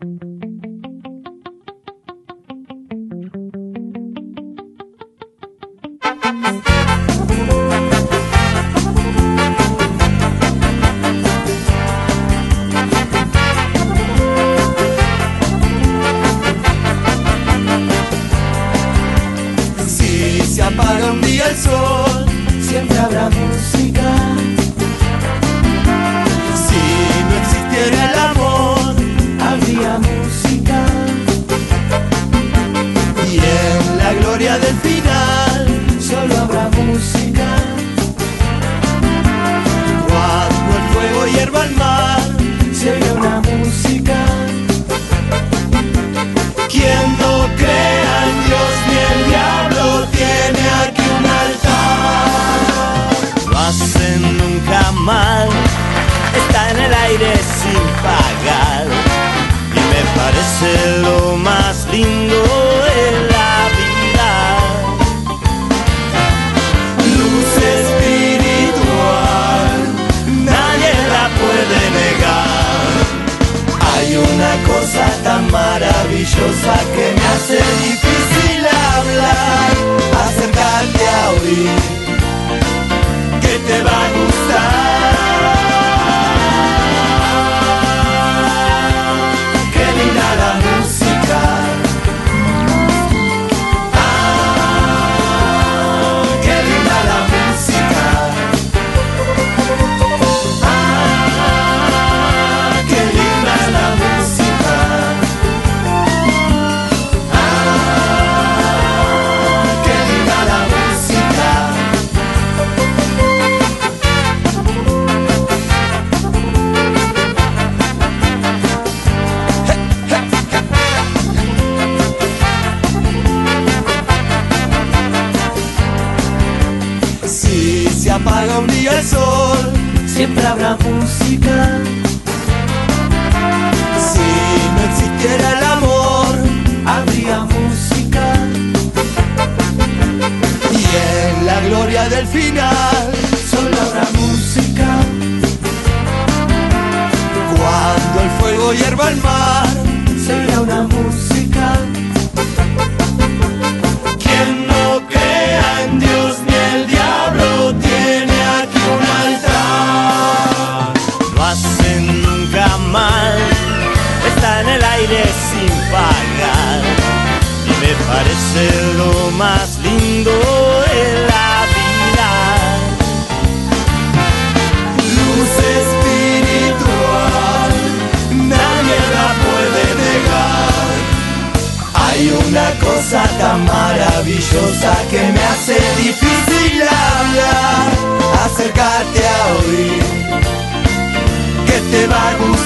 Si se apaga un día el sol música. tan maravillosa que me hace difícil hablar, acercarte a oír. apaga un día el sol, siempre habrá música. Si no existiera el amor, habría música. Y en la gloria del final, solo habrá música. Cuando el fuego hierva el mar tan maravillosa que me hace difícil hablar, acercarte a oír, que te va a gustar.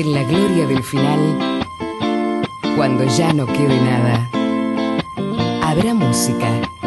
en la gloria del final, cuando ya no quede nada, habrá música.